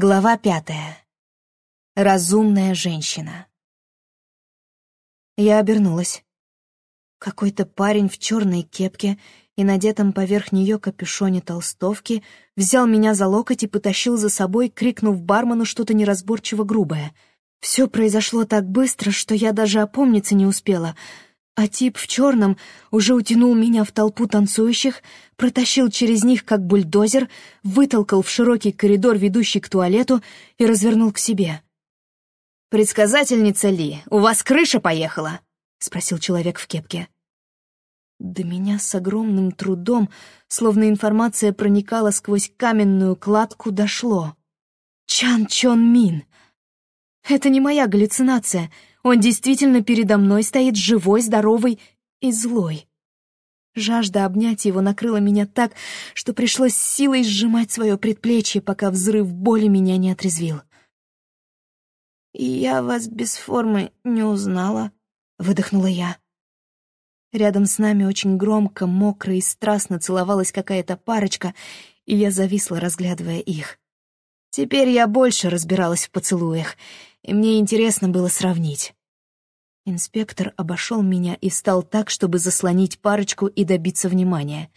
Глава пятая. Разумная женщина. Я обернулась. Какой-то парень в черной кепке и надетом поверх нее капюшоне толстовки взял меня за локоть и потащил за собой, крикнув бармену что-то неразборчиво грубое. Все произошло так быстро, что я даже опомниться не успела — а тип в черном уже утянул меня в толпу танцующих, протащил через них как бульдозер, вытолкал в широкий коридор, ведущий к туалету, и развернул к себе. «Предсказательница Ли, у вас крыша поехала?» — спросил человек в кепке. До меня с огромным трудом, словно информация проникала сквозь каменную кладку, дошло. Чан Чон Мин. Это не моя галлюцинация — он действительно передо мной стоит живой, здоровый и злой. Жажда обнять его накрыла меня так, что пришлось силой сжимать свое предплечье, пока взрыв боли меня не отрезвил. «Я вас без формы не узнала», — выдохнула я. Рядом с нами очень громко, мокро и страстно целовалась какая-то парочка, и я зависла, разглядывая их. Теперь я больше разбиралась в поцелуях, и мне интересно было сравнить. Инспектор обошел меня и встал так, чтобы заслонить парочку и добиться внимания.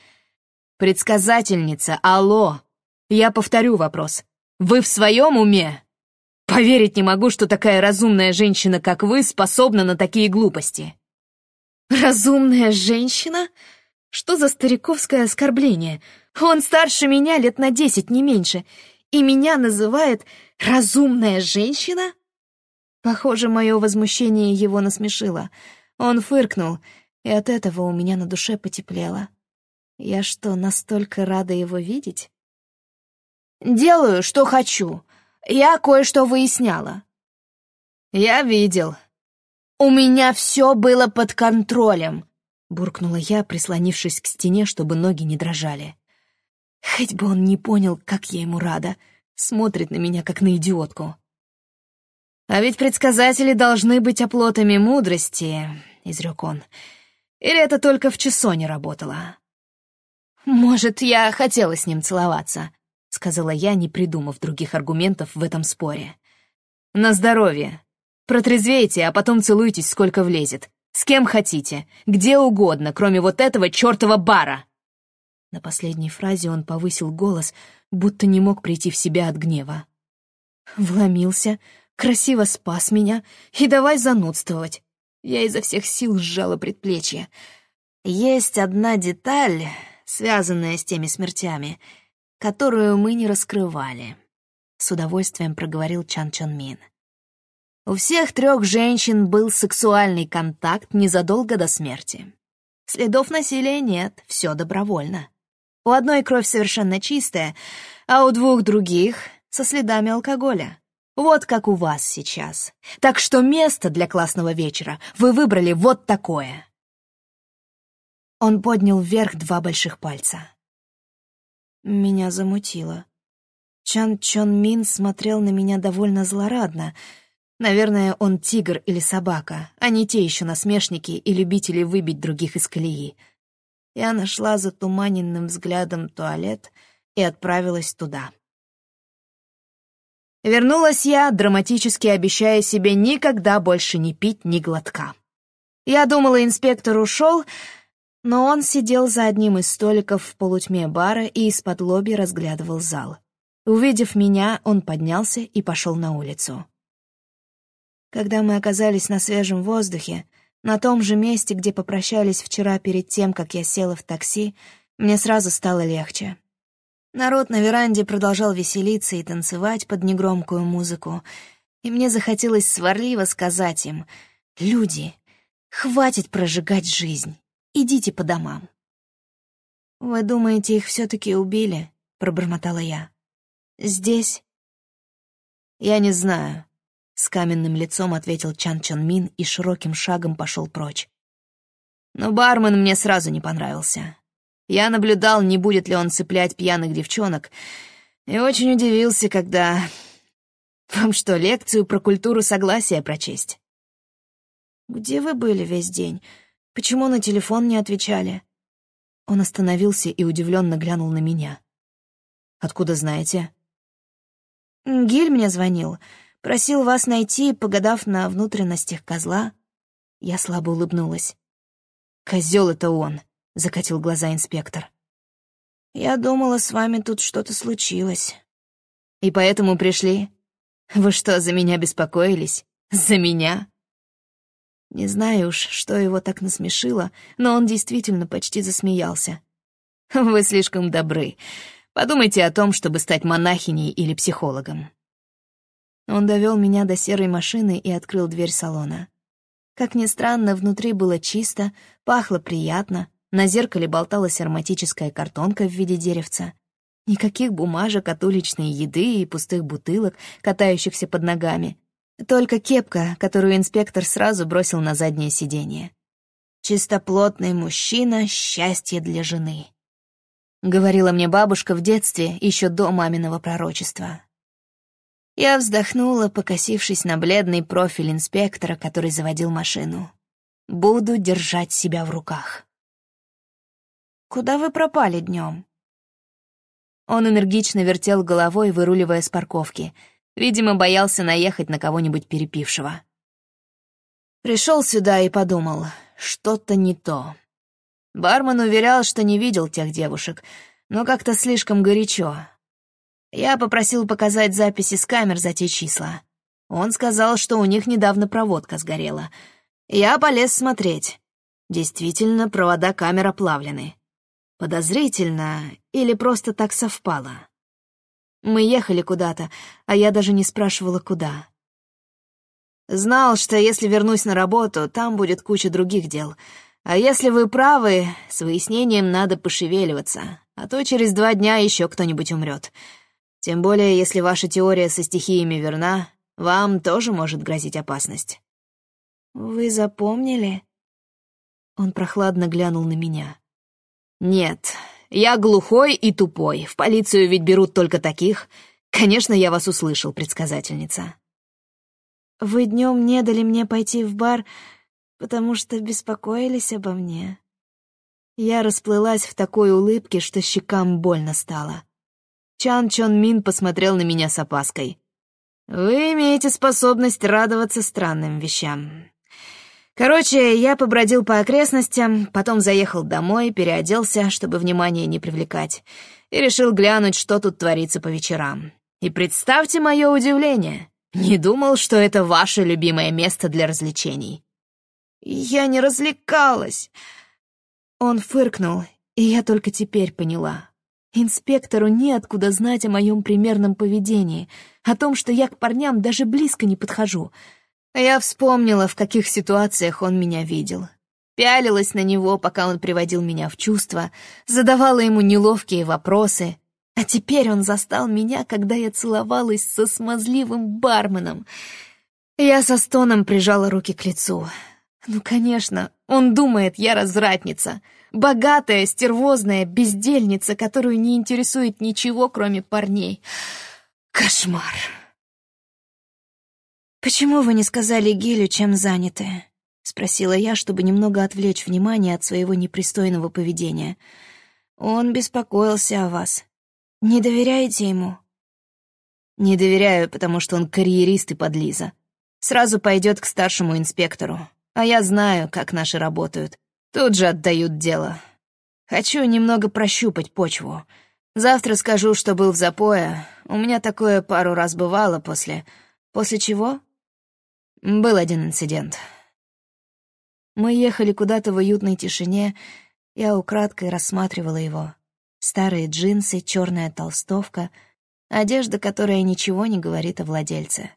«Предсказательница, алло! Я повторю вопрос. Вы в своем уме? Поверить не могу, что такая разумная женщина, как вы, способна на такие глупости». «Разумная женщина? Что за стариковское оскорбление? Он старше меня лет на десять, не меньше, и меня называет «разумная женщина»?» Похоже, мое возмущение его насмешило. Он фыркнул, и от этого у меня на душе потеплело. Я что, настолько рада его видеть? «Делаю, что хочу. Я кое-что выясняла». «Я видел». «У меня все было под контролем», — буркнула я, прислонившись к стене, чтобы ноги не дрожали. Хоть бы он не понял, как я ему рада. Смотрит на меня, как на идиотку. «А ведь предсказатели должны быть оплотами мудрости», — изрек он. «Или это только в Чесоне работало?» «Может, я хотела с ним целоваться», — сказала я, не придумав других аргументов в этом споре. «На здоровье. Протрезвейте, а потом целуйтесь, сколько влезет. С кем хотите, где угодно, кроме вот этого чертова бара». На последней фразе он повысил голос, будто не мог прийти в себя от гнева. Вломился, красиво спас меня и давай занудствовать. Я изо всех сил сжала предплечье. Есть одна деталь, связанная с теми смертями, которую мы не раскрывали. С удовольствием проговорил Чан Чон Мин. У всех трех женщин был сексуальный контакт незадолго до смерти. Следов насилия нет, все добровольно. У одной кровь совершенно чистая, а у двух других — со следами алкоголя. Вот как у вас сейчас. Так что место для классного вечера вы выбрали вот такое. Он поднял вверх два больших пальца. Меня замутило. Чан Чон Мин смотрел на меня довольно злорадно. Наверное, он тигр или собака, а не те еще насмешники и любители выбить других из колеи. Я нашла затуманенным взглядом туалет и отправилась туда. Вернулась я, драматически обещая себе никогда больше не пить ни глотка. Я думала, инспектор ушел, но он сидел за одним из столиков в полутьме бара и из-под лоби разглядывал зал. Увидев меня, он поднялся и пошел на улицу. Когда мы оказались на свежем воздухе, на том же месте, где попрощались вчера перед тем, как я села в такси, мне сразу стало легче. Народ на веранде продолжал веселиться и танцевать под негромкую музыку, и мне захотелось сварливо сказать им «Люди, хватит прожигать жизнь, идите по домам». «Вы думаете, их все-таки убили?» — пробормотала я. «Здесь?» «Я не знаю», — с каменным лицом ответил Чан Чон Мин и широким шагом пошел прочь. «Но бармен мне сразу не понравился. Я наблюдал, не будет ли он цеплять пьяных девчонок, и очень удивился, когда... Вам что, лекцию про культуру согласия прочесть? «Где вы были весь день? Почему на телефон не отвечали?» Он остановился и удивленно глянул на меня. «Откуда знаете?» Гиль мне звонил. Просил вас найти, погадав на внутренностях козла. Я слабо улыбнулась. Козел это он», — закатил глаза инспектор. «Я думала, с вами тут что-то случилось». «И поэтому пришли? Вы что, за меня беспокоились? За меня?» Не знаю уж, что его так насмешило, но он действительно почти засмеялся. «Вы слишком добры. Подумайте о том, чтобы стать монахиней или психологом». Он довел меня до серой машины и открыл дверь салона. Как ни странно, внутри было чисто, пахло приятно, на зеркале болталась ароматическая картонка в виде деревца. Никаких бумажек от уличной еды и пустых бутылок, катающихся под ногами. Только кепка, которую инспектор сразу бросил на заднее сиденье. «Чистоплотный мужчина — счастье для жены», — говорила мне бабушка в детстве, еще до маминого пророчества. Я вздохнула, покосившись на бледный профиль инспектора, который заводил машину. Буду держать себя в руках. «Куда вы пропали днем?» Он энергично вертел головой, выруливая с парковки. Видимо, боялся наехать на кого-нибудь перепившего. Пришел сюда и подумал, что-то не то. Бармен уверял, что не видел тех девушек, но как-то слишком горячо, я попросил показать записи с камер за те числа. Он сказал, что у них недавно проводка сгорела. Я полез смотреть. Действительно, провода камер оплавлены. Подозрительно или просто так совпало? Мы ехали куда-то, а я даже не спрашивала, куда. Знал, что если вернусь на работу, там будет куча других дел. А если вы правы, с выяснением надо пошевеливаться, а то через два дня еще кто-нибудь умрет. Тем более, если ваша теория со стихиями верна, вам тоже может грозить опасность. Вы запомнили? Он прохладно глянул на меня. Нет, я глухой и тупой. В полицию ведь берут только таких. Конечно, я вас услышал, предсказательница. Вы днем не дали мне пойти в бар, потому что беспокоились обо мне. Я расплылась в такой улыбке, что щекам больно стало. Чан Чон Мин посмотрел на меня с опаской. «Вы имеете способность радоваться странным вещам. Короче, я побродил по окрестностям, потом заехал домой, переоделся, чтобы внимание не привлекать, и решил глянуть, что тут творится по вечерам. И представьте мое удивление. Не думал, что это ваше любимое место для развлечений. Я не развлекалась. Он фыркнул, и я только теперь поняла. Инспектору неоткуда знать о моем примерном поведении, о том, что я к парням даже близко не подхожу. Я вспомнила, в каких ситуациях он меня видел. Пялилась на него, пока он приводил меня в чувство, задавала ему неловкие вопросы. А теперь он застал меня, когда я целовалась со смазливым барменом. Я со стоном прижала руки к лицу. Ну, конечно, он думает, я развратница — Богатая, стервозная бездельница, которую не интересует ничего, кроме парней. Кошмар. «Почему вы не сказали Гилю, чем заняты?» — спросила я, чтобы немного отвлечь внимание от своего непристойного поведения. «Он беспокоился о вас. Не доверяете ему?» «Не доверяю, потому что он карьерист и подлиза. Сразу пойдет к старшему инспектору. А я знаю, как наши работают. Тут же отдают дело. Хочу немного прощупать почву. Завтра скажу, что был в запое. У меня такое пару раз бывало после... После чего? Был один инцидент. Мы ехали куда-то в уютной тишине. Я украдкой рассматривала его. Старые джинсы, черная толстовка, одежда, которая ничего не говорит о владельце.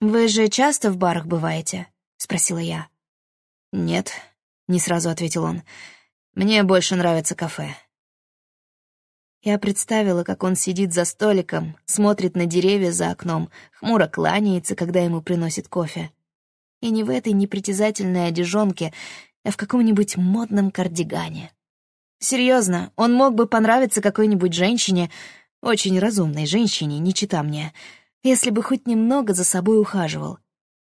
«Вы же часто в барах бываете?» — спросила я. «Нет», — не сразу ответил он. «Мне больше нравится кафе». Я представила, как он сидит за столиком, смотрит на деревья за окном, хмуро кланяется, когда ему приносит кофе. И не в этой непритязательной одежонке, а в каком-нибудь модном кардигане. Серьезно, он мог бы понравиться какой-нибудь женщине, очень разумной женщине, не чита мне, если бы хоть немного за собой ухаживал.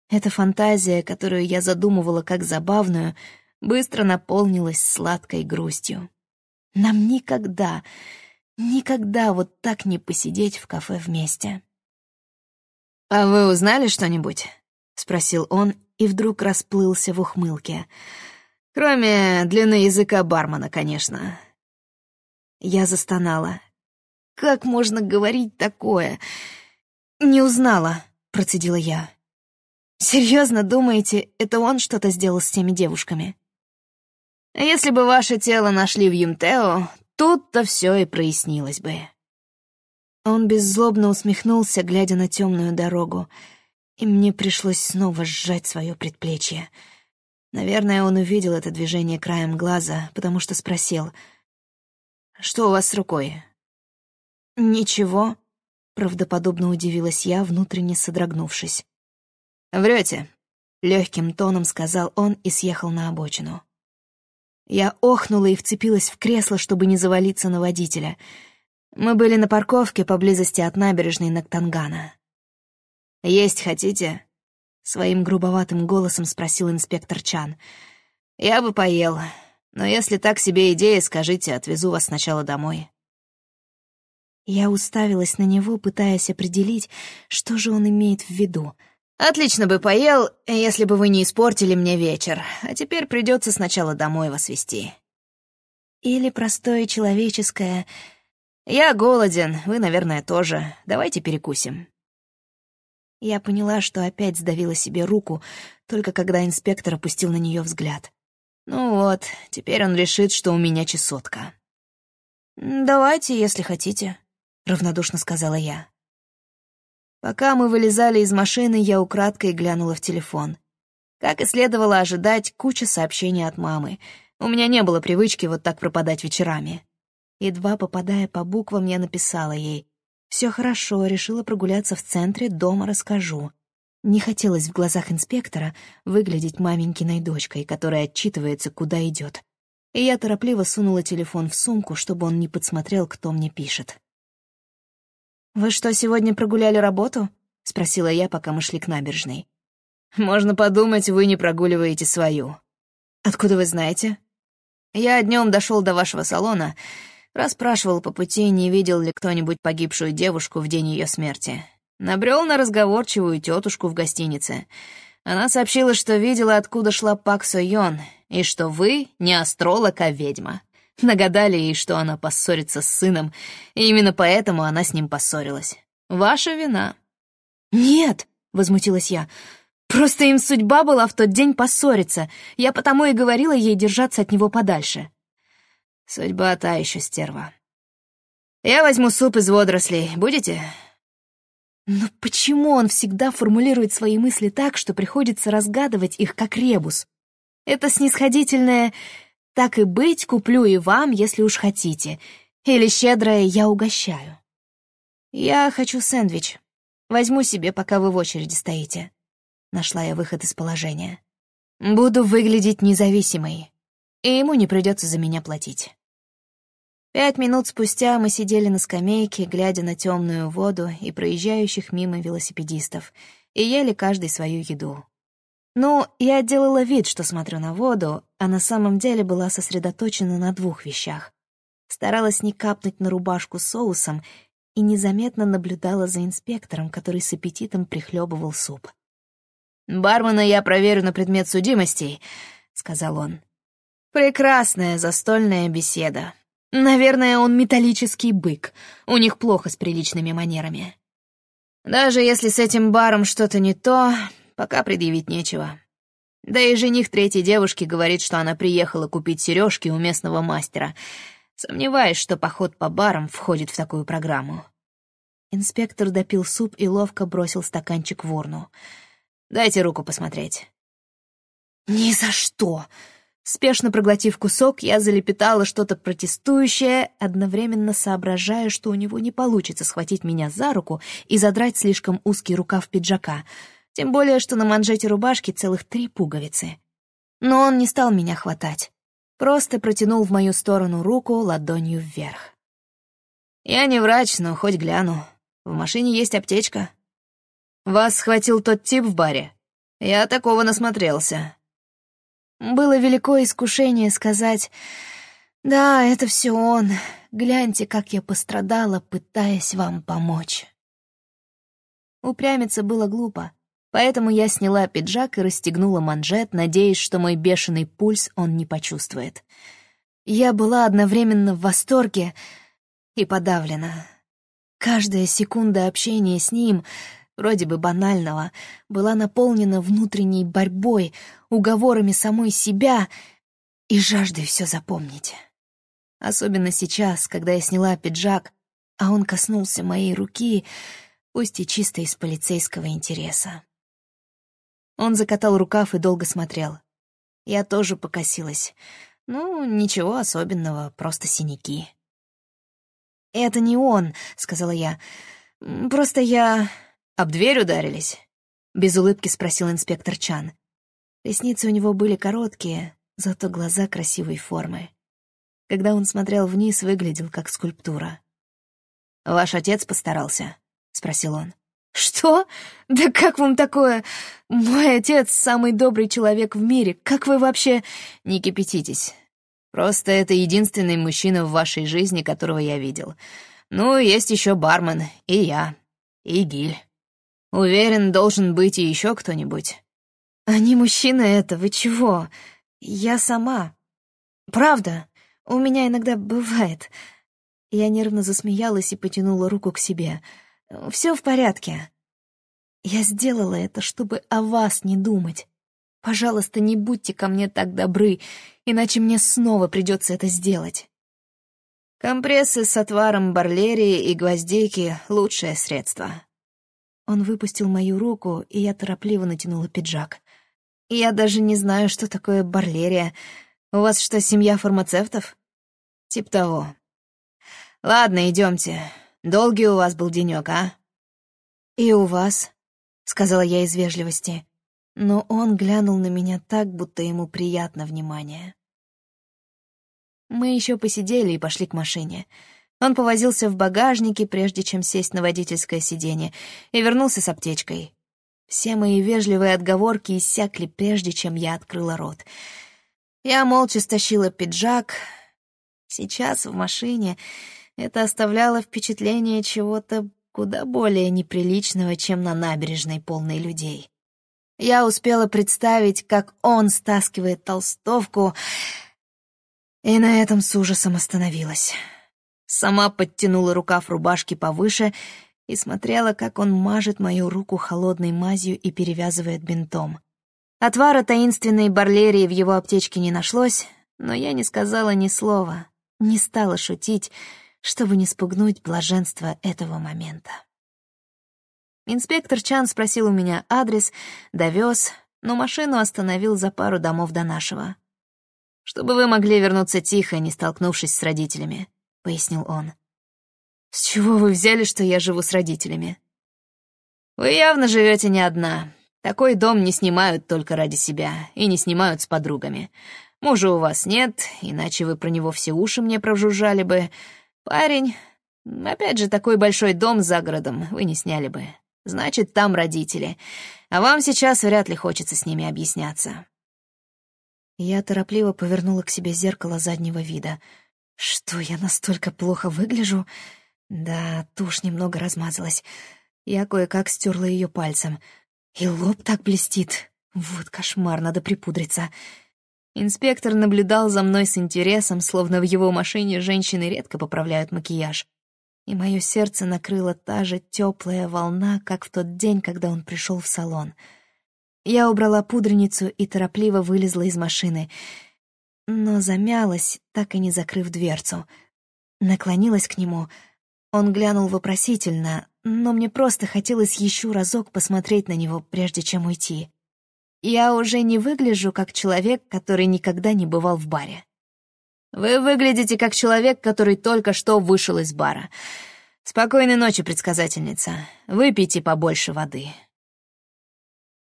Эта фантазия, которую я задумывала как забавную, быстро наполнилась сладкой грустью. Нам никогда, Никогда вот так не посидеть в кафе вместе. «А вы узнали что-нибудь?» — спросил он и вдруг расплылся в ухмылке. «Кроме длины языка бармена, конечно». Я застонала. «Как можно говорить такое?» «Не узнала», — процедила я. «Серьезно думаете, это он что-то сделал с теми девушками?» «Если бы ваше тело нашли в Юмтео, тут-то все и прояснилось бы». Он беззлобно усмехнулся, глядя на темную дорогу, и мне пришлось снова сжать свое предплечье. Наверное, он увидел это движение краем глаза, потому что спросил, «Что у вас с рукой?» «Ничего», — правдоподобно удивилась я, внутренне содрогнувшись. «Врете», — легким тоном сказал он и съехал на обочину. Я охнула и вцепилась в кресло, чтобы не завалиться на водителя — мы были на парковке поблизости от набережной Нактангана. «Есть хотите?» — своим грубоватым голосом спросил инспектор Чан. «Я бы поел, но если так себе идея, скажите, отвезу вас сначала домой». Я уставилась на него, пытаясь определить, что же он имеет в виду. «Отлично бы поел, если бы вы не испортили мне вечер, а теперь придется сначала домой вас вести». Или простое человеческое «Я голоден, вы, наверное, тоже. Давайте перекусим». Я поняла, что опять сдавила себе руку, только когда инспектор опустил на нее взгляд. «Ну вот, теперь он решит, что у меня чесотка». «Давайте, если хотите», — равнодушно сказала я. Пока мы вылезали из машины, я украдкой глянула в телефон. Как и следовало ожидать, куча сообщений от мамы. У меня не было привычки вот так пропадать вечерами. Едва попадая по буквам, я написала ей. «Все хорошо, решила прогуляться в центре, дома расскажу». Не хотелось в глазах инспектора выглядеть маменькиной дочкой, которая отчитывается, куда идет. И я торопливо сунула телефон в сумку, чтобы он не подсмотрел, кто мне пишет. «Вы что, сегодня прогуляли работу?» — спросила я, пока мы шли к набережной. «Можно подумать, вы не прогуливаете свою». «Откуда вы знаете?» «Я днем дошел до вашего салона Расспрашивал по пути, не видел ли кто-нибудь погибшую девушку в день ее смерти. Набрел на разговорчивую тетушку в гостинице. Она сообщила, что видела, откуда шла Пак Со Йон, и что вы не астролог, а ведьма. Нагадали ей, что она поссорится с сыном, и именно поэтому она с ним поссорилась. Ваша вина. «Нет», — возмутилась я, — «просто им судьба была в тот день поссориться. Я потому и говорила ей держаться от него подальше». Судьба та еще стерва. Я возьму суп из водорослей. Будете? Но почему он всегда формулирует свои мысли так, что приходится разгадывать их как ребус? Это снисходительное «так и быть, куплю и вам, если уж хотите», или щедрое «я угощаю». «Я хочу сэндвич. Возьму себе, пока вы в очереди стоите». Нашла я выход из положения. Буду выглядеть независимой и ему не придется за меня платить. Пять минут спустя мы сидели на скамейке, глядя на темную воду и проезжающих мимо велосипедистов, и ели каждый свою еду. Ну, я делала вид, что смотрю на воду, а на самом деле была сосредоточена на двух вещах. Старалась не капнуть на рубашку соусом и незаметно наблюдала за инспектором, который с аппетитом прихлебывал суп. «Бармена я проверю на предмет судимостей», — сказал он. Прекрасная застольная беседа. Наверное, он металлический бык. У них плохо с приличными манерами. Даже если с этим баром что-то не то, пока предъявить нечего. Да и жених третьей девушки говорит, что она приехала купить сережки у местного мастера. Сомневаюсь, что поход по барам входит в такую программу. Инспектор допил суп и ловко бросил стаканчик в урну. «Дайте руку посмотреть». «Ни за что!» Спешно проглотив кусок, я залепетала что-то протестующее, одновременно соображая, что у него не получится схватить меня за руку и задрать слишком узкий рукав пиджака, тем более, что на манжете рубашки целых три пуговицы. Но он не стал меня хватать, просто протянул в мою сторону руку ладонью вверх. «Я не врач, но хоть гляну. В машине есть аптечка. Вас схватил тот тип в баре? Я такого насмотрелся. Было великое искушение сказать «Да, это все он. Гляньте, как я пострадала, пытаясь вам помочь». Упрямиться было глупо, поэтому я сняла пиджак и расстегнула манжет, надеясь, что мой бешеный пульс он не почувствует. Я была одновременно в восторге и подавлена. Каждая секунда общения с ним, вроде бы банального, была наполнена внутренней борьбой, уговорами самой себя и жаждой все запомнить. Особенно сейчас, когда я сняла пиджак, а он коснулся моей руки, пусть и чисто из полицейского интереса. Он закатал рукав и долго смотрел. Я тоже покосилась. Ну, ничего особенного, просто синяки. «Это не он», — сказала я. «Просто я...» «Об дверь ударились?» — без улыбки спросил инспектор Чан. Ресницы у него были короткие, зато глаза красивой формы. Когда он смотрел вниз, выглядел как скульптура. «Ваш отец постарался?» — спросил он. «Что? Да как вам такое? Мой отец — самый добрый человек в мире. Как вы вообще...» «Не кипятитесь. Просто это единственный мужчина в вашей жизни, которого я видел. Ну, есть еще бармен, и я, и Гиль. Уверен, должен быть и еще кто-нибудь. Они мужчины это, вы чего? Я сама. Правда, у меня иногда бывает. Я нервно засмеялась и потянула руку к себе. Все в порядке. Я сделала это, чтобы о вас не думать. Пожалуйста, не будьте ко мне так добры, иначе мне снова придется это сделать. Компрессы с отваром барлерии и гвоздейки — лучшее средство. Он выпустил мою руку, и я торопливо натянула пиджак. Я даже не знаю, что такое барлерия. У вас что, семья фармацевтов? Тип того. Ладно, идемте. Долгий у вас был денек, а? И у вас, — сказала я из вежливости но он глянул на меня так, будто ему приятно внимание. Мы еще посидели и пошли к машине. Он повозился в багажнике, прежде чем сесть на водительское сиденье, и вернулся с аптечкой. Все мои вежливые отговорки иссякли, прежде чем я открыла рот. Я молча стащила пиджак. Сейчас в машине это оставляло впечатление чего-то куда более неприличного, чем на набережной полной людей. Я успела представить, как он стаскивает толстовку, и на этом с ужасом остановилась. Сама подтянула рукав рубашки повыше и смотрела, как он мажет мою руку холодной мазью и перевязывает бинтом. Отвара таинственной барлерии в его аптечке не нашлось, но я не сказала ни слова, не стала шутить, чтобы не спугнуть блаженство этого момента. Инспектор Чан спросил у меня адрес, довез, но машину остановил за пару домов до нашего. «Чтобы вы могли вернуться тихо, не столкнувшись с родителями», — пояснил он. «С чего вы взяли, что я живу с родителями?» «Вы явно живете не одна. Такой дом не снимают только ради себя и не снимают с подругами. Мужа у вас нет, иначе вы про него все уши мне прожужжали бы. Парень, опять же, такой большой дом за городом вы не сняли бы. Значит, там родители. А вам сейчас вряд ли хочется с ними объясняться. Я торопливо повернула к себе зеркало заднего вида. Что, я настолько плохо выгляжу? Да, тушь немного размазалась. Я кое-как стерла ее пальцем. И лоб так блестит. Вот кошмар, надо припудриться. Инспектор наблюдал за мной с интересом, словно в его машине женщины редко поправляют макияж и мое сердце накрыла та же теплая волна, как в тот день, когда он пришел в салон. Я убрала пудреницу и торопливо вылезла из машины, но замялась, так и не закрыв дверцу. Наклонилась к нему. Он глянул вопросительно, но мне просто хотелось еще разок посмотреть на него, прежде чем уйти. Я уже не выгляжу как человек, который никогда не бывал в баре. Вы выглядите как человек, который только что вышел из бара. Спокойной ночи, предсказательница. Выпейте побольше воды.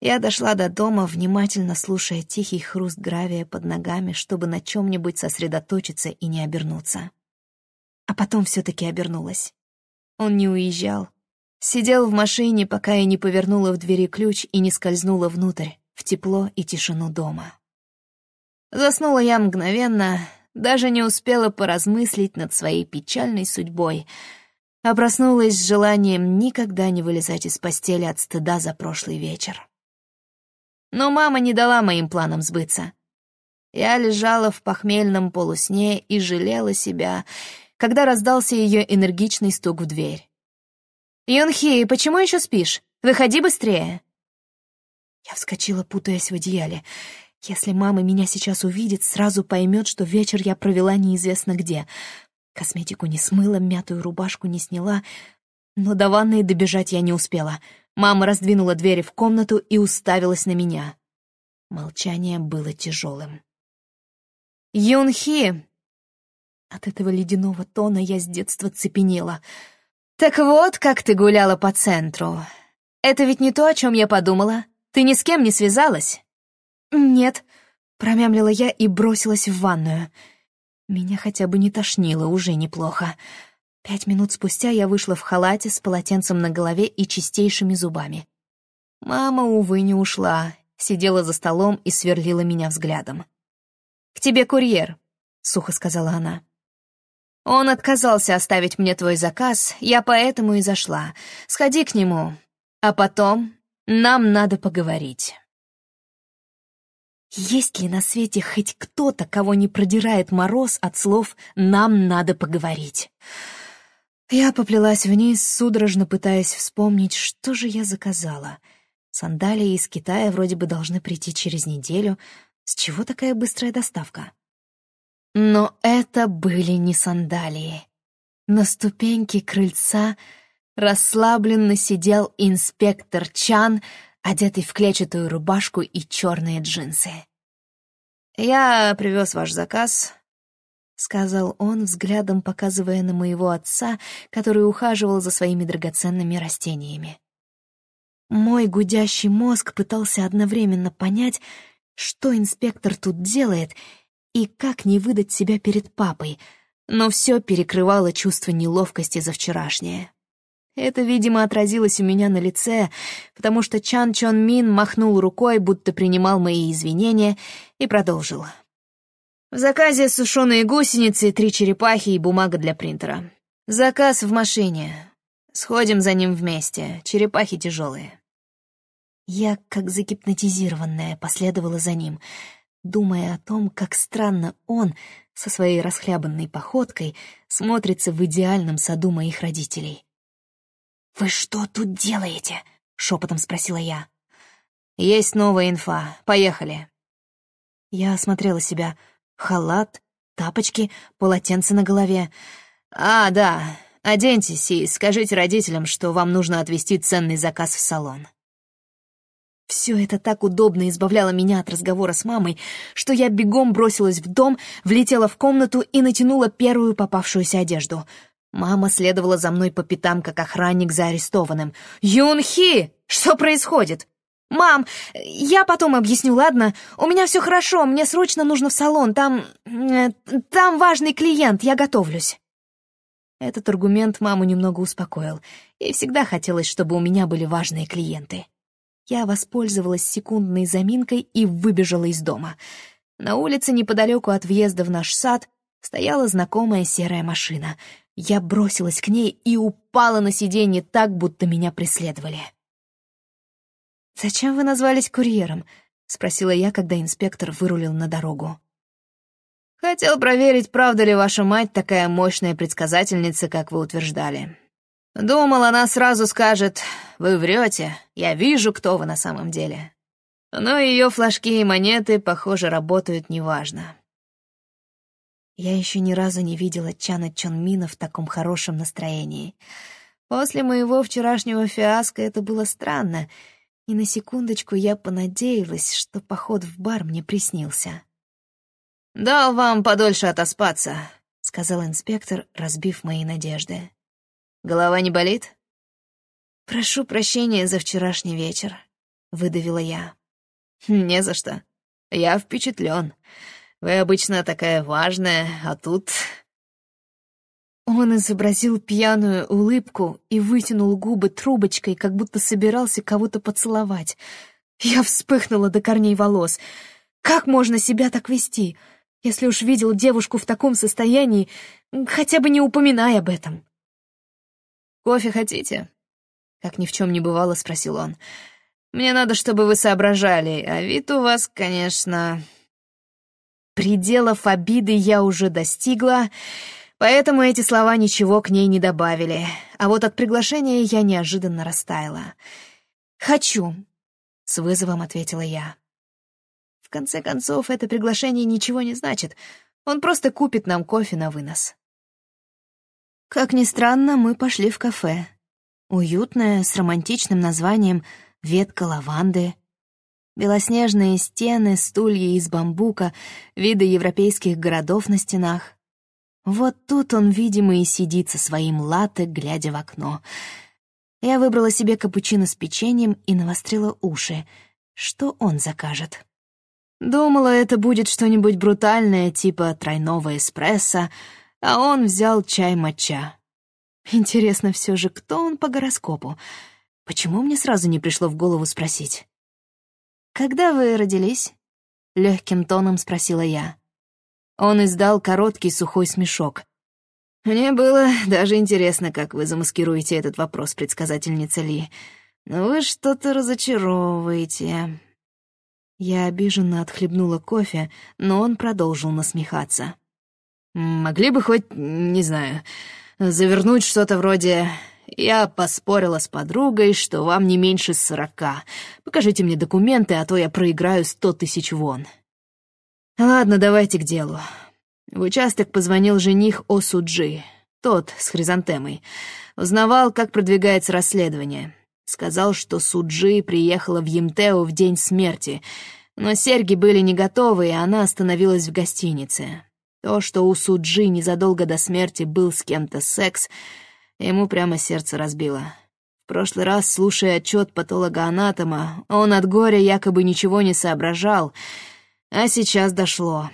Я дошла до дома, внимательно слушая тихий хруст гравия под ногами, чтобы на чем-нибудь сосредоточиться и не обернуться. А потом все-таки обернулась. Он не уезжал. Сидел в машине, пока я не повернула в двери ключ и не скользнула внутрь, в тепло и тишину дома. Заснула я мгновенно, даже не успела поразмыслить над своей печальной судьбой, а проснулась с желанием никогда не вылезать из постели от стыда за прошлый вечер. Но мама не дала моим планам сбыться. Я лежала в похмельном полусне и жалела себя, когда раздался ее энергичный стук в дверь. «Юнхи, почему еще спишь? Выходи быстрее!» Я вскочила, путаясь в одеяле. Если мама меня сейчас увидит, сразу поймет, что вечер я провела неизвестно где. Косметику не смыла, мятую рубашку не сняла, но до ванной добежать я не успела. Мама раздвинула двери в комнату и уставилась на меня. Молчание было тяжелым. «Юнхи!» От этого ледяного тона я с детства цепенела. «Так вот, как ты гуляла по центру. Это ведь не то, о чем я подумала. Ты ни с кем не связалась?» «Нет», — промямлила я и бросилась в ванную. Меня хотя бы не тошнило, уже неплохо. Пять минут спустя я вышла в халате с полотенцем на голове и чистейшими зубами. Мама, увы, не ушла, сидела за столом и сверлила меня взглядом. «К тебе курьер», — сухо сказала она. «Он отказался оставить мне твой заказ, я поэтому и зашла. Сходи к нему, а потом нам надо поговорить». Есть ли на свете хоть кто-то, кого не продирает мороз от слов «нам надо поговорить»? Я поплелась вниз, судорожно пытаясь вспомнить, что же я заказала. Сандалии из Китая вроде бы должны прийти через неделю. С чего такая быстрая доставка? Но это были не сандалии. На ступеньке крыльца расслабленно сидел инспектор Чан, одетый в клетчатую рубашку и черные джинсы. «Я привез ваш заказ», — сказал он, взглядом показывая на моего отца, который ухаживал за своими драгоценными растениями. Мой гудящий мозг пытался одновременно понять, что инспектор тут делает и как не выдать себя перед папой, но все перекрывало чувство неловкости за вчерашнее. Это, видимо, отразилось у меня на лице, потому что Чан Чон Мин махнул рукой, будто принимал мои извинения, и продолжил. В заказе сушеные гусеницы, три черепахи и бумага для принтера. Заказ в машине. Сходим за ним вместе. Черепахи тяжелые. Я, как загипнотизированная, последовала за ним, думая о том, как странно он со своей расхлябанной походкой смотрится в идеальном саду моих родителей. «Вы что тут делаете?» — шепотом спросила я. «Есть новая инфа. Поехали». Я осмотрела себя. Халат, тапочки, полотенце на голове. «А, да. Оденьтесь и скажите родителям, что вам нужно отвезти ценный заказ в салон». Все это так удобно избавляло меня от разговора с мамой, что я бегом бросилась в дом, влетела в комнату и натянула первую попавшуюся одежду — Мама следовала за мной по пятам, как охранник за арестованным. «Юнхи! Что происходит?» «Мам, я потом объясню, ладно? У меня все хорошо, мне срочно нужно в салон, там... Э, там важный клиент, я готовлюсь». Этот аргумент маму немного успокоил. Ей всегда хотелось, чтобы у меня были важные клиенты. Я воспользовалась секундной заминкой и выбежала из дома. На улице неподалеку от въезда в наш сад стояла знакомая серая машина — я бросилась к ней и упала на сиденье так, будто меня преследовали. «Зачем вы назвались курьером?» — спросила я, когда инспектор вырулил на дорогу. «Хотел проверить, правда ли ваша мать такая мощная предсказательница, как вы утверждали. Думал, она сразу скажет, вы врете, я вижу, кто вы на самом деле. Но ее флажки и монеты, похоже, работают неважно. Я еще ни разу не видела Чана Чонмина в таком хорошем настроении. После моего вчерашнего фиаско это было странно, и на секундочку я понадеялась, что поход в бар мне приснился. «Дал вам подольше отоспаться», — сказал инспектор, разбив мои надежды. «Голова не болит?» «Прошу прощения за вчерашний вечер», — выдавила я. «Не за что. Я впечатлен. Вы обычно такая важная, а тут...» Он изобразил пьяную улыбку и вытянул губы трубочкой, как будто собирался кого-то поцеловать. Я вспыхнула до корней волос. «Как можно себя так вести? Если уж видел девушку в таком состоянии, хотя бы не упоминай об этом. «Кофе хотите?» Как ни в чем не бывало, спросил он. «Мне надо, чтобы вы соображали, а вид у вас, конечно...» Пределов обиды я уже достигла, поэтому эти слова ничего к ней не добавили. А вот от приглашения я неожиданно растаяла. «Хочу», — с вызовом ответила я. В конце концов, это приглашение ничего не значит. Он просто купит нам кофе на вынос. Как ни странно, мы пошли в кафе. Уютное, с романтичным названием «Ветка лаванды». Белоснежные стены, стулья из бамбука, виды европейских городов на стенах. Вот тут он, видимо, и сидит со своим латте, глядя в окно. Я выбрала себе капучино с печеньем и навострила уши. Что он закажет? Думала, это будет что-нибудь брутальное, типа тройного эспрессо, а он взял чай-матча. Интересно все же, кто он по гороскопу? Почему мне сразу не пришло в голову спросить? «Когда вы родились?» — легким тоном спросила я. Он издал короткий сухой смешок. «Мне было даже интересно, как вы замаскируете этот вопрос, предсказательница Ли. Но вы что-то разочаровываете. Я обиженно отхлебнула кофе, но он продолжил насмехаться. «Могли бы хоть, не знаю, завернуть что-то вроде «Я поспорила с подругой, что вам не меньше сорока. Покажите мне документы, а то я проиграю сто тысяч вон». «Ладно, давайте к делу. В участок позвонил жених Осуджи, тот с хризантемой. Узнавал, как продвигается расследование. Сказал, что Суджи приехала в Емтео в день смерти, но серьги были не готовы, и она остановилась в гостинице. То, что у Суджи незадолго до смерти был с кем-то секс, ему прямо сердце разбило. В прошлый раз, слушая отчет патолога-анатома, он от горя якобы ничего не соображал, а сейчас дошло.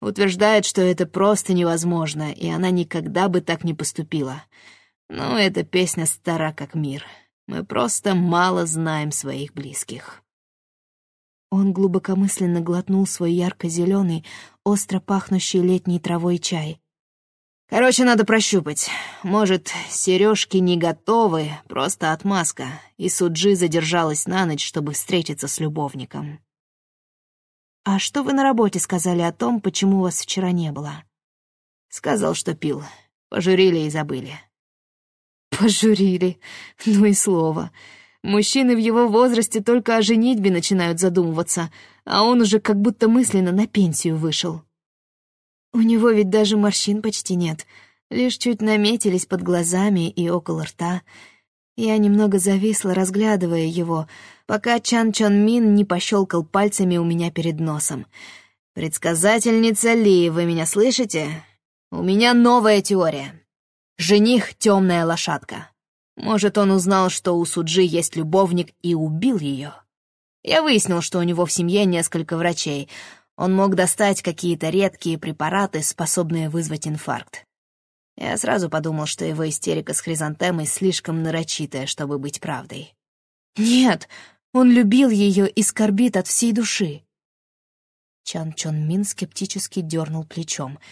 Утверждает, что это просто невозможно, и она никогда бы так не поступила. Но эта песня стара как мир. Мы просто мало знаем своих близких. Он глубокомысленно глотнул свой ярко-зеленый, остро пахнущий летней травой чай. «Короче, надо прощупать. Может, сережки не готовы, просто отмазка, и Суджи задержалась на ночь, чтобы встретиться с любовником». «А что вы на работе сказали о том, почему вас вчера не было?» «Сказал, что пил. Пожурили и забыли». Пожурили. Ну и слово. Мужчины в его возрасте только о женитьбе начинают задумываться, а он уже как будто мысленно на пенсию вышел. У него ведь даже морщин почти нет, лишь чуть наметились под глазами и около рта. Я немного зависла, разглядывая его, пока Чан Чон Мин не пощелкал пальцами у меня перед носом. «Предсказательница Ли, вы меня слышите? У меня новая теория. Жених — темная лошадка. Может, он узнал, что у Суджи есть любовник и убил ее. Я выяснил, что у него в семье несколько врачей. Он мог достать какие-то редкие препараты, способные вызвать инфаркт. Я сразу подумал, что его истерика с хризантемой слишком нарочитая, чтобы быть правдой. Нет, он любил ее и скорбит от всей души. Чан Чон Мин скептически дернул плечом —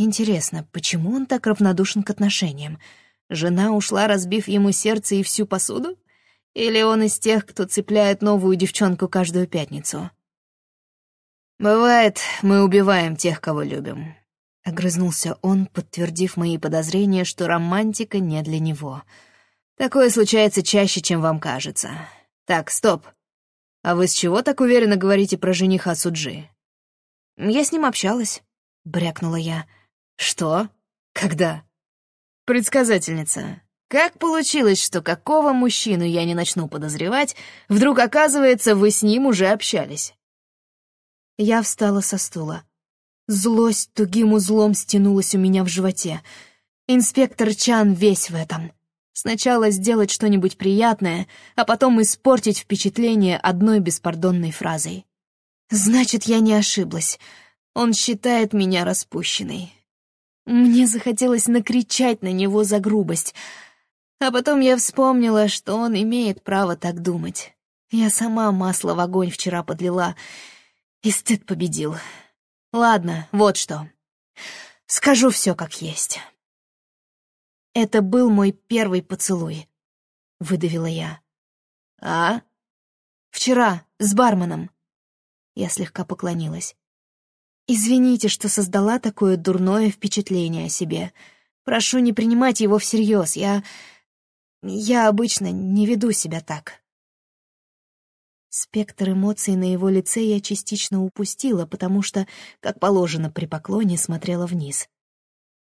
Интересно, почему он так равнодушен к отношениям? Жена ушла, разбив ему сердце и всю посуду? Или он из тех, кто цепляет новую девчонку каждую пятницу? «Бывает, мы убиваем тех, кого любим», — огрызнулся он, подтвердив мои подозрения, что романтика не для него. «Такое случается чаще, чем вам кажется. Так, стоп. А вы с чего так уверенно говорите про жениха Суджи?» «Я с ним общалась», — брякнула я. «Что? Когда?» «Предсказательница, как получилось, что какого мужчину я не начну подозревать, вдруг оказывается, вы с ним уже общались?» Я встала со стула. Злость тугим узлом стянулась у меня в животе. Инспектор Чан весь в этом. Сначала сделать что-нибудь приятное, а потом испортить впечатление одной беспардонной фразой. Значит, я не ошиблась. Он считает меня распущенной. Мне захотелось накричать на него за грубость. А потом я вспомнила, что он имеет право так думать. Я сама масло в огонь вчера подлила, и стыд победил. Ладно, вот что. Скажу все как есть. Это был мой первый поцелуй, выдавила я. А? Вчера, с барменом. Я слегка поклонилась. Извините, что создала такое дурное впечатление о себе. Прошу не принимать его всерьез. Я... Я обычно не веду себя так. Спектр эмоций на его лице я частично упустила, потому что, как положено при поклоне, смотрела вниз.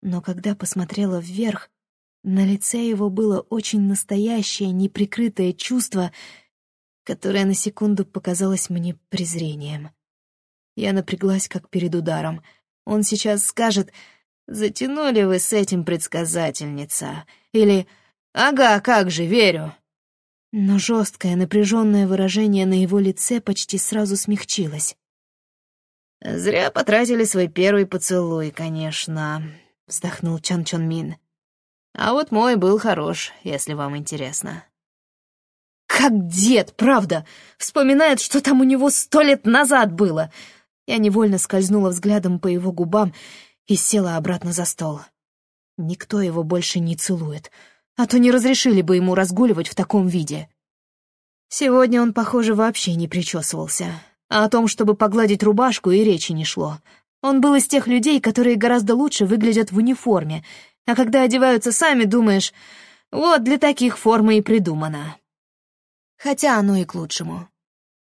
Но когда посмотрела вверх, на лице его было очень настоящее, неприкрытое чувство, которое на секунду показалось мне презрением. Я напряглась, как перед ударом. Он сейчас скажет «Затянули вы с этим, предсказательница?» или «Ага, как же, верю». Но жесткое, напряженное выражение на его лице почти сразу смягчилось. «Зря потратили свой первый поцелуй, конечно», — вздохнул Чан Чон Мин. «А вот мой был хорош, если вам интересно». «Как дед, правда! Вспоминает, что там у него сто лет назад было!» Я невольно скользнула взглядом по его губам и села обратно за стол. Никто его больше не целует, а то не разрешили бы ему разгуливать в таком виде. Сегодня он, похоже, вообще не причесывался, а о том, чтобы погладить рубашку, и речи не шло. Он был из тех людей, которые гораздо лучше выглядят в униформе, а когда одеваются сами, думаешь, вот для таких форма и придумана. Хотя оно и к лучшему.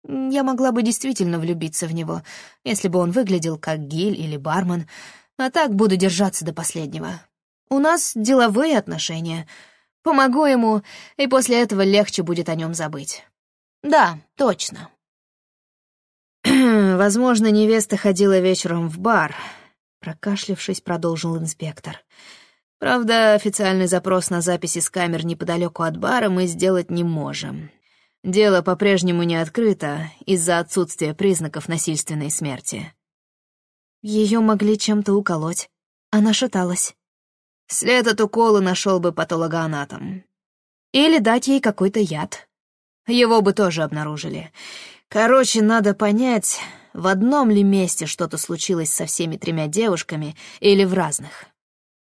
Я могла бы действительно влюбиться в него, если бы он выглядел как гиль или бармен, а так буду держаться до последнего. У нас деловые отношения. Помогу ему, и после этого легче будет о нем забыть. Да, точно. Возможно, невеста ходила вечером в бар, прокашлявшись, продолжил инспектор. Правда, официальный запрос на записи с камер неподалеку от бара мы сделать не можем. Дело по-прежнему не открыто из-за отсутствия признаков насильственной смерти. Ее могли чем-то уколоть. Она шаталась. След от укола нашел бы патологоанатом. Или дать ей какой-то яд. Его бы тоже обнаружили. Короче, надо понять, в одном ли месте что-то случилось со всеми тремя девушками или в разных.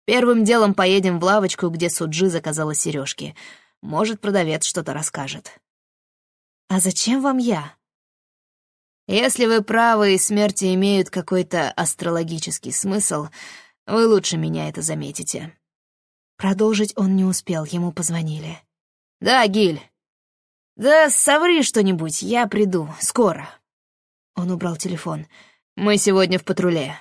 Первым делом поедем в лавочку, где Суджи заказала сережки. Может, продавец что-то расскажет. «А зачем вам я?» «Если вы правы и смерти имеют какой-то астрологический смысл, вы лучше меня это заметите». Продолжить он не успел, ему позвонили. «Да, Гиль. Да соври что-нибудь, я приду, скоро». Он убрал телефон. «Мы сегодня в патруле».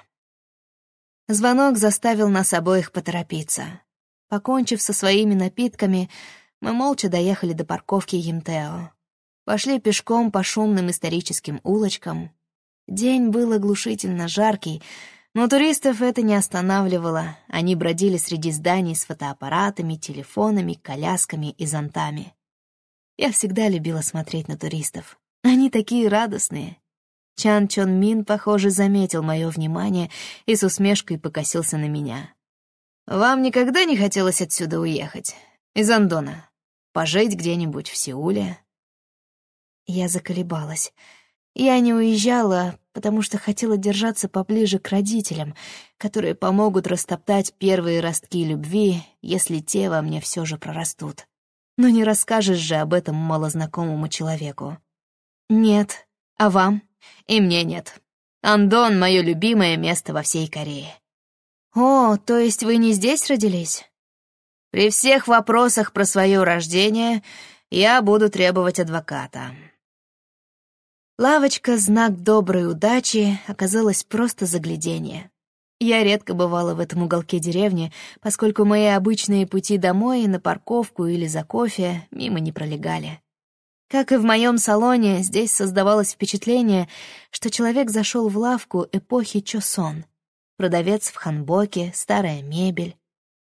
Звонок заставил нас обоих поторопиться. Покончив со своими напитками, мы молча доехали до парковки Емтео. Пошли пешком по шумным историческим улочкам. День был оглушительно жаркий, но туристов это не останавливало. Они бродили среди зданий с фотоаппаратами, телефонами, колясками и зонтами. Я всегда любила смотреть на туристов. Они такие радостные. Чан Чон Мин, похоже, заметил мое внимание и с усмешкой покосился на меня. «Вам никогда не хотелось отсюда уехать? Из Андона? Пожить где-нибудь в Сеуле?» Я заколебалась. Я не уезжала, потому что хотела держаться поближе к родителям, которые помогут растоптать первые ростки любви, если те во мне все же прорастут. Но не расскажешь же об этом малознакомому человеку. Нет. А вам? И мне нет. Андон — мое любимое место во всей Корее. О, то есть вы не здесь родились? При всех вопросах про свое рождение я буду требовать адвоката. Лавочка «Знак доброй удачи» оказалась просто заглядение. Я редко бывала в этом уголке деревни, поскольку мои обычные пути домой, на парковку или за кофе мимо не пролегали. Как и в моем салоне, здесь создавалось впечатление, что человек зашел в лавку эпохи Чосон. Продавец в ханбоке, старая мебель.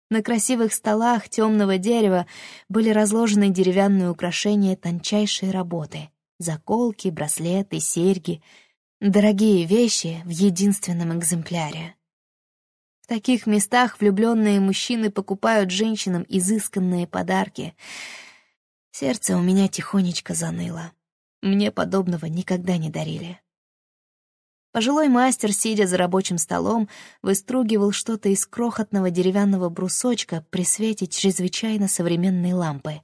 На красивых столах темного дерева были разложены деревянные украшения тончайшей работы — Заколки, браслеты, серьги. Дорогие вещи в единственном экземпляре. В таких местах влюбленные мужчины покупают женщинам изысканные подарки. Сердце у меня тихонечко заныло. Мне подобного никогда не дарили. Пожилой мастер, сидя за рабочим столом, выстругивал что-то из крохотного деревянного брусочка при свете чрезвычайно современной лампы.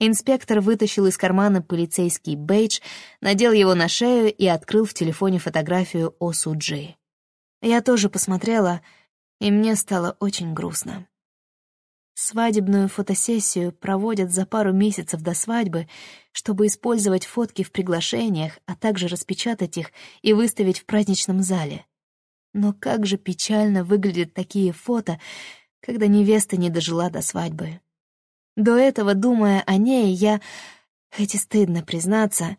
Инспектор вытащил из кармана полицейский бейдж, надел его на шею и открыл в телефоне фотографию Осуджи. Я тоже посмотрела, и мне стало очень грустно. Свадебную фотосессию проводят за пару месяцев до свадьбы, чтобы использовать фотки в приглашениях, а также распечатать их и выставить в праздничном зале. Но как же печально выглядят такие фото, когда невеста не дожила до свадьбы. До этого, думая о ней, я, хоть и стыдно признаться,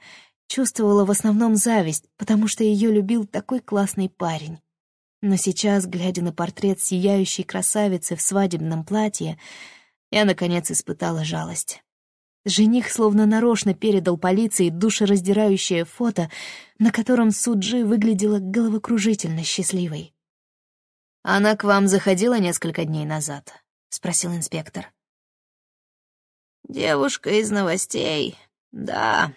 чувствовала в основном зависть, потому что ее любил такой классный парень. Но сейчас, глядя на портрет сияющей красавицы в свадебном платье, я, наконец, испытала жалость. Жених словно нарочно передал полиции душераздирающее фото, на котором Суджи выглядела головокружительно счастливой. «Она к вам заходила несколько дней назад?» — спросил инспектор. «Девушка из новостей, да.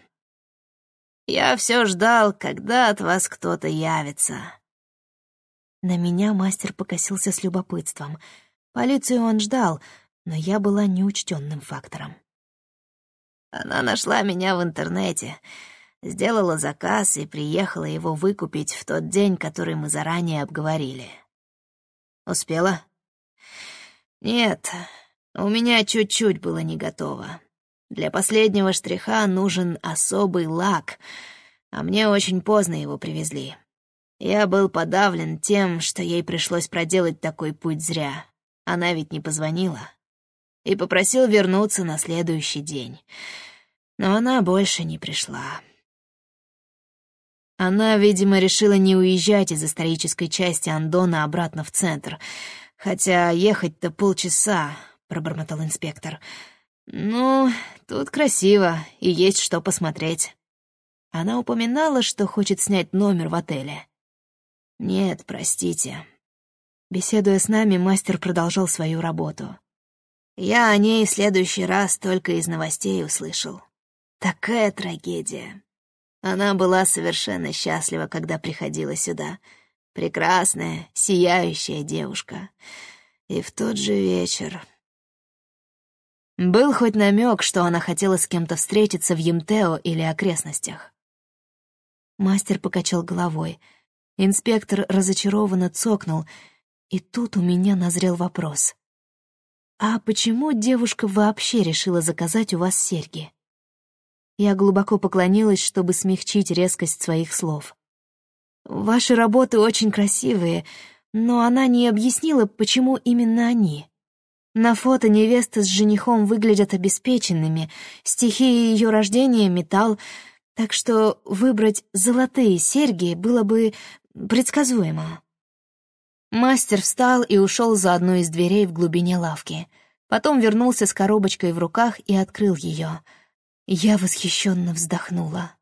Я все ждал, когда от вас кто-то явится». На меня мастер покосился с любопытством. Полицию он ждал, но я была неучтенным фактором. Она нашла меня в интернете, сделала заказ и приехала его выкупить в тот день, который мы заранее обговорили. Успела? Нет, у меня чуть-чуть было не готово. Для последнего штриха нужен особый лак, а мне очень поздно его привезли. Я был подавлен тем, что ей пришлось проделать такой путь зря. Она ведь не позвонила. И попросил вернуться на следующий день. Но она больше не пришла. Она, видимо, решила не уезжать из исторической части Андона обратно в центр. Хотя ехать-то полчаса, — пробормотал инспектор. «Ну, тут красиво, и есть что посмотреть». Она упоминала, что хочет снять номер в отеле. «Нет, простите». Беседуя с нами, мастер продолжал свою работу. «Я о ней в следующий раз только из новостей услышал. Такая трагедия. Она была совершенно счастлива, когда приходила сюда. Прекрасная, сияющая девушка. И в тот же вечер был хоть намек, что она хотела с кем-то встретиться в Емтео или окрестностях. Мастер покачал головой — Инспектор разочарованно цокнул, и тут у меня назрел вопрос. «А почему девушка вообще решила заказать у вас серьги?» Я глубоко поклонилась, чтобы смягчить резкость своих слов. «Ваши работы очень красивые, но она не объяснила, почему именно они. На фото невеста с женихом выглядят обеспеченными, стихия ее рождения — металл, так что выбрать золотые серьги было бы предсказуемо. Мастер встал и ушел за одну из дверей в глубине лавки. Потом вернулся с коробочкой в руках и открыл ее. Я восхищенно вздохнула.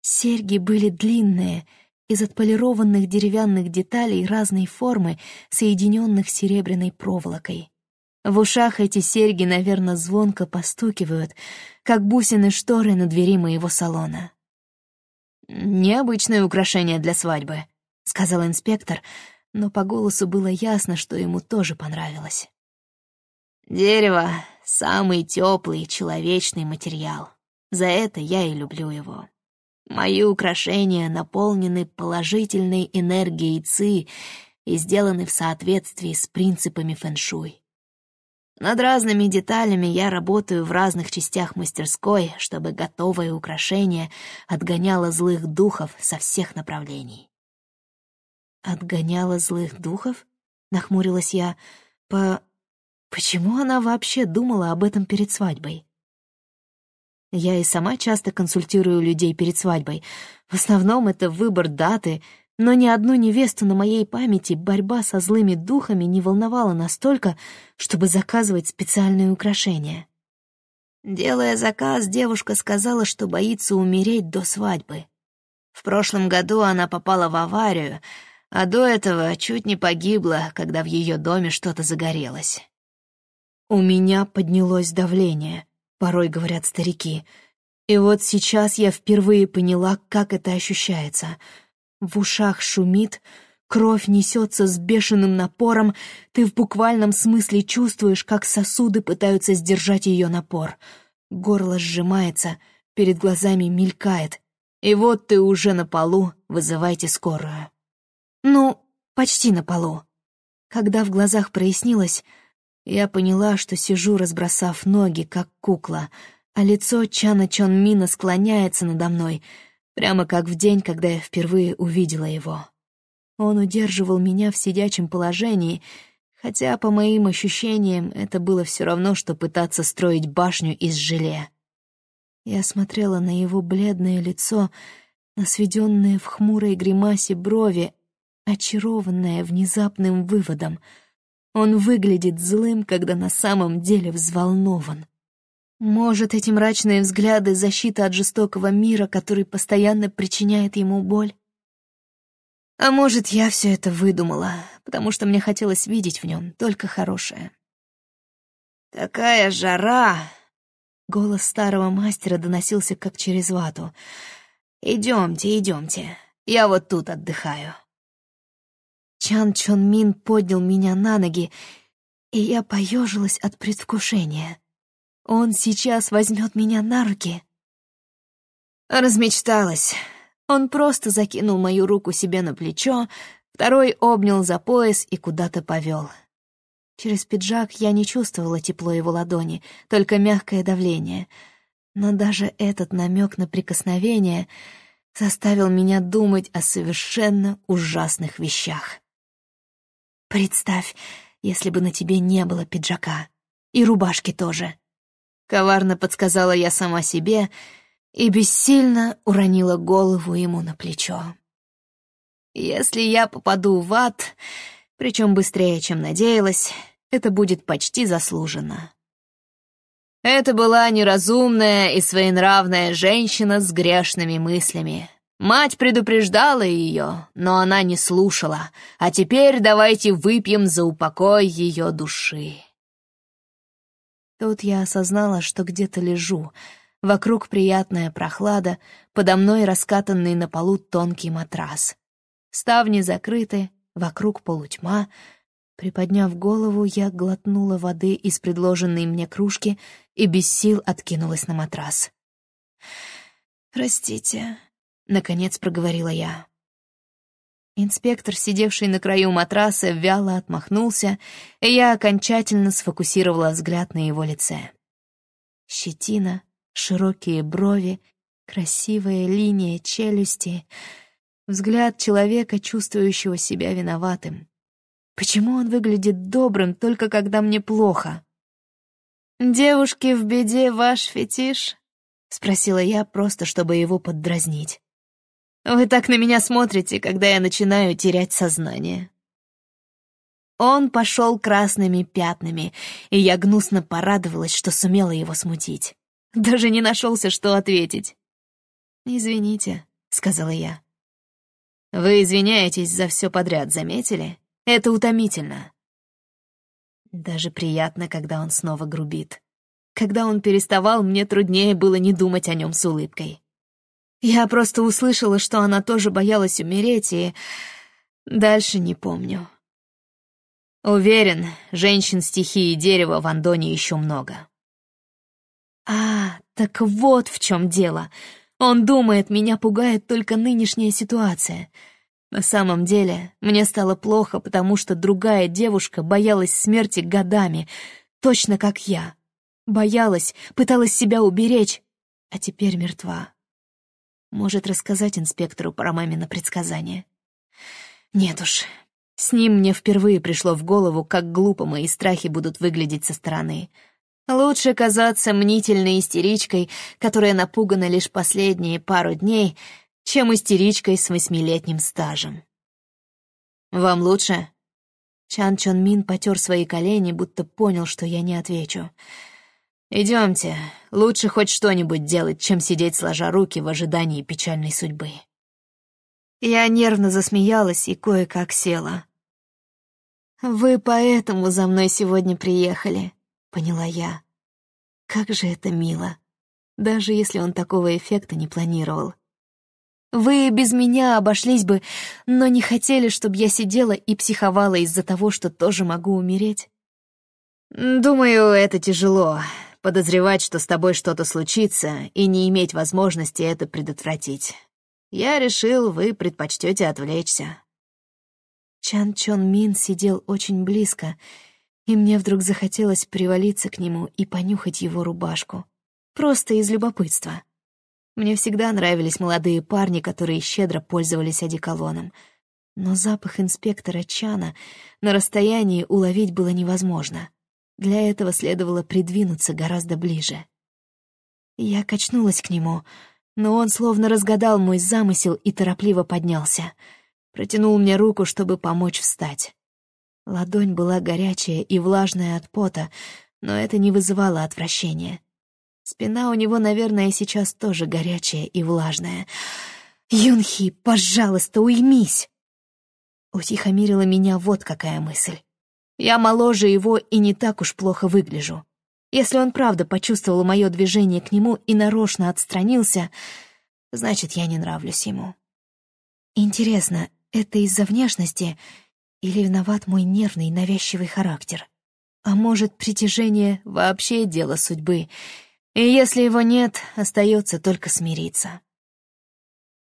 Серьги были длинные, из отполированных деревянных деталей разной формы, соединенных серебряной проволокой. В ушах эти серьги, наверное, звонко постукивают, как бусины шторы на двери моего салона. «Необычное украшение для свадьбы», — сказал инспектор, но по голосу было ясно, что ему тоже понравилось. «Дерево — самый теплый человечный материал. За это я и люблю его. Мои украшения наполнены положительной энергией ци и сделаны в соответствии с принципами фэншуй. Над разными деталями я работаю в разных частях мастерской, чтобы готовое украшение отгоняло злых духов со всех направлений. «Отгоняла злых духов?» — нахмурилась я. «По... Почему она вообще думала об этом перед свадьбой?» Я и сама часто консультирую людей перед свадьбой. В основном это выбор даты, но ни одну невесту на моей памяти борьба со злыми духами не волновала настолько, чтобы заказывать специальные украшения. Делая заказ, девушка сказала, что боится умереть до свадьбы. В прошлом году она попала в аварию, а до этого чуть не погибла, когда в ее доме что-то загорелось. У меня поднялось давление, порой говорят старики. И вот сейчас я впервые поняла, как это ощущается. В ушах шумит, кровь несется с бешеным напором, ты в буквальном смысле чувствуешь, как сосуды пытаются сдержать ее напор. Горло сжимается, перед глазами мелькает. И вот ты уже на полу, вызывайте скорую. Ну, почти на полу. Когда в глазах прояснилось, я поняла, что сижу, разбросав ноги, как кукла, а лицо Чана Чон Мина склоняется надо мной, прямо как в день, когда я впервые увидела его. Он удерживал меня в сидячем положении, хотя, по моим ощущениям, это было все равно, что пытаться строить башню из желе. Я смотрела на его бледное лицо, на сведенные в хмурой гримасе брови, очарованная внезапным выводом. Он выглядит злым, когда на самом деле взволнован. Может, эти мрачные взгляды — защита от жестокого мира, который постоянно причиняет ему боль? А может, я все это выдумала, потому что мне хотелось видеть в нем только хорошее. «Такая жара!» Голос старого мастера доносился как через вату. «Идемте, идемте, я вот тут отдыхаю». Чан Чон Мин поднял меня на ноги, и я поежилась от предвкушения. Он сейчас возьмет меня на руки. Размечталась. Он просто закинул мою руку себе на плечо, второй обнял за пояс и куда-то повел. Через пиджак я не чувствовала тепло его ладони, только мягкое давление. Но даже этот намек на прикосновение заставил меня думать о совершенно ужасных вещах. Представь, если бы на тебе не было пиджака. И рубашки тоже. Коварно подсказала я сама себе и бессильно уронила голову ему на плечо. Если я попаду в ад, причем быстрее, чем надеялась, это будет почти заслуженно. Это была неразумная и своенравная женщина с грешными мыслями. Мать предупреждала ее, но она не слушала, а теперь давайте выпьем за упокой ее души. Тут я осознала, что где-то лежу. Вокруг приятная прохлада, подо мной раскатанный на полу тонкий матрас. Ставни закрыты, вокруг полутьма. Приподняв голову, я глотнула воды из предложенной мне кружки и без сил откинулась на матрас. «Простите», — наконец проговорила я. Инспектор, сидевший на краю матраса, вяло отмахнулся, и я окончательно сфокусировала взгляд на его лице. Щетина, широкие брови, красивая линия челюсти, взгляд человека, чувствующего себя виноватым. Почему он выглядит добрым только когда мне плохо? «Девушки в беде ваш фетиш?» — спросила я, просто чтобы его поддразнить. Вы так на меня смотрите, когда я начинаю терять сознание. Он пошел красными пятнами, и я гнусно порадовалась, что сумела его смутить. Даже не нашелся, что ответить. «Извините», — сказала я. «Вы извиняетесь за все подряд, заметили? Это утомительно». Даже приятно, когда он снова грубит. Когда он переставал, мне труднее было не думать о нем с улыбкой. Я просто услышала, что она тоже боялась умереть, и дальше не помню. Уверен, женщин стихии дерева в Андоне еще много. А, так вот в чем дело. Он думает, меня пугает только нынешняя ситуация. На самом деле, мне стало плохо, потому что другая девушка боялась смерти годами, точно как я. Боялась, пыталась себя уберечь, а теперь мертва. Может рассказать инспектору про мамино предсказание. Нет уж, с ним мне впервые пришло в голову, как глупо мои страхи будут выглядеть со стороны. Лучше казаться мнительной истеричкой, которая напугана лишь последние пару дней, чем истеричкой с восьмилетним стажем. «Вам лучше?» Чан Чон Мин потер свои колени, будто понял, что я не отвечу. Идемте, лучше хоть что-нибудь делать, чем сидеть сложа руки в ожидании печальной судьбы. Я нервно засмеялась и кое-как села. «Вы поэтому за мной сегодня приехали», — поняла я. Как же это мило, даже если он такого эффекта не планировал. Вы без меня обошлись бы, но не хотели, чтобы я сидела и психовала из-за того, что тоже могу умереть. Думаю, это тяжело. Подозревать, что с тобой что-то случится, и не иметь возможности это предотвратить. Я решил, вы предпочтете отвлечься. Чан Чон Мин сидел очень близко, и мне вдруг захотелось привалиться к нему и понюхать его рубашку. Просто из любопытства. Мне всегда нравились молодые парни, которые щедро пользовались одеколоном. Но запах инспектора Чана на расстоянии уловить было невозможно. Для этого следовало придвинуться гораздо ближе. Я качнулась к нему, но он словно разгадал мой замысел и торопливо поднялся. Протянул мне руку, чтобы помочь встать. Ладонь была горячая и влажная от пота, но это не вызывало отвращения. Спина у него, наверное, сейчас тоже горячая и влажная. «Юнхи, пожалуйста, уймись!» Утихомирила меня вот какая мысль. Я моложе его и не так уж плохо выгляжу. Если он правда почувствовал мое движение к нему и нарочно отстранился, значит, я не нравлюсь ему. Интересно, это из-за внешности или виноват мой нервный навязчивый характер? А может, притяжение вообще дело судьбы, и если его нет, остается только смириться.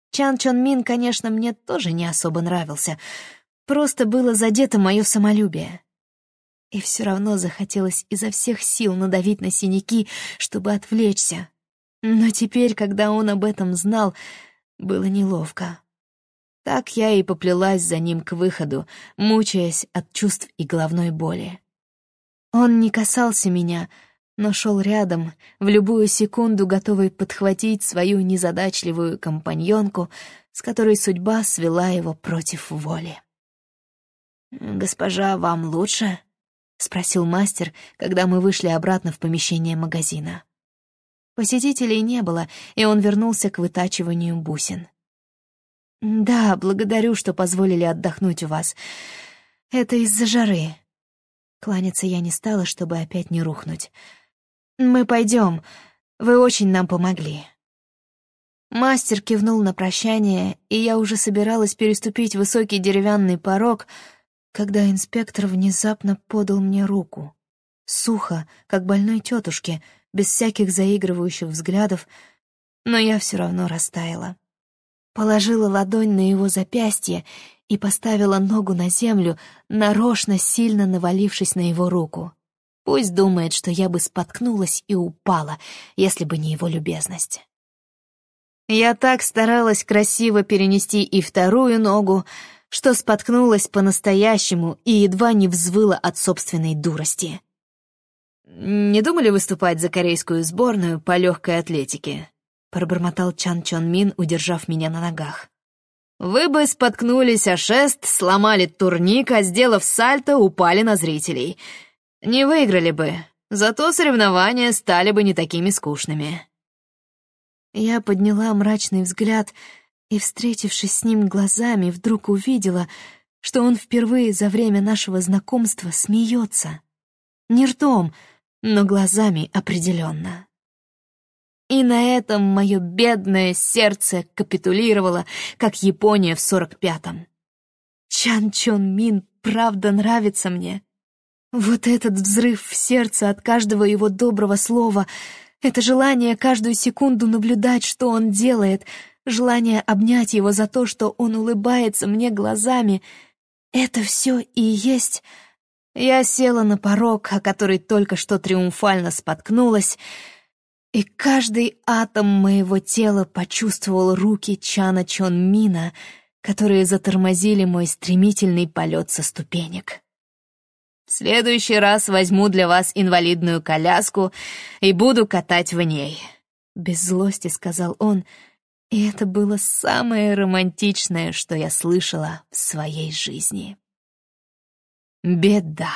Чан Чон Мин, конечно, мне тоже не особо нравился. Просто было задето мое самолюбие. И все равно захотелось изо всех сил надавить на синяки, чтобы отвлечься. Но теперь, когда он об этом знал, было неловко. Так я и поплелась за ним к выходу, мучаясь от чувств и головной боли. Он не касался меня, но шел рядом, в любую секунду готовый подхватить свою незадачливую компаньонку, с которой судьба свела его против воли. «Госпожа, вам лучше?» — спросил мастер, когда мы вышли обратно в помещение магазина. Посетителей не было, и он вернулся к вытачиванию бусин. «Да, благодарю, что позволили отдохнуть у вас. Это из-за жары». Кланяться я не стала, чтобы опять не рухнуть — «Мы пойдем. Вы очень нам помогли». Мастер кивнул на прощание, и я уже собиралась переступить высокий деревянный порог, когда инспектор внезапно подал мне руку. Сухо, как больной тетушке, без всяких заигрывающих взглядов, но я все равно растаяла. Положила ладонь на его запястье и поставила ногу на землю, нарочно сильно навалившись на его руку. Пусть думает, что я бы споткнулась и упала, если бы не его любезность. Я так старалась красиво перенести и вторую ногу, что споткнулась по-настоящему и едва не взвыла от собственной дурости. «Не думали выступать за корейскую сборную по легкой атлетике?» — пробормотал Чан Чон Мин, удержав меня на ногах. «Вы бы споткнулись о шест, сломали турник, а, сделав сальто, упали на зрителей. Не выиграли бы, зато соревнования стали бы не такими скучными. Я подняла мрачный взгляд и, встретившись с ним глазами, вдруг увидела, что он впервые за время нашего знакомства смеется. Не ртом, но глазами определенно. И на этом мое бедное сердце капитулировало, как Япония в сорок пятом. Чан Чон Мин правда нравится мне. Вот этот взрыв в сердце от каждого его доброго слова, это желание каждую секунду наблюдать, что он делает, желание обнять его за то, что он улыбается мне глазами, это все и есть... Я села на порог, о который только что триумфально споткнулась, и каждый атом моего тела почувствовал руки Чана Чон Мина, которые затормозили мой стремительный полет со ступенек. В следующий раз возьму для вас инвалидную коляску и буду катать в ней», — без злости сказал он, и это было самое романтичное, что я слышала в своей жизни. Беда.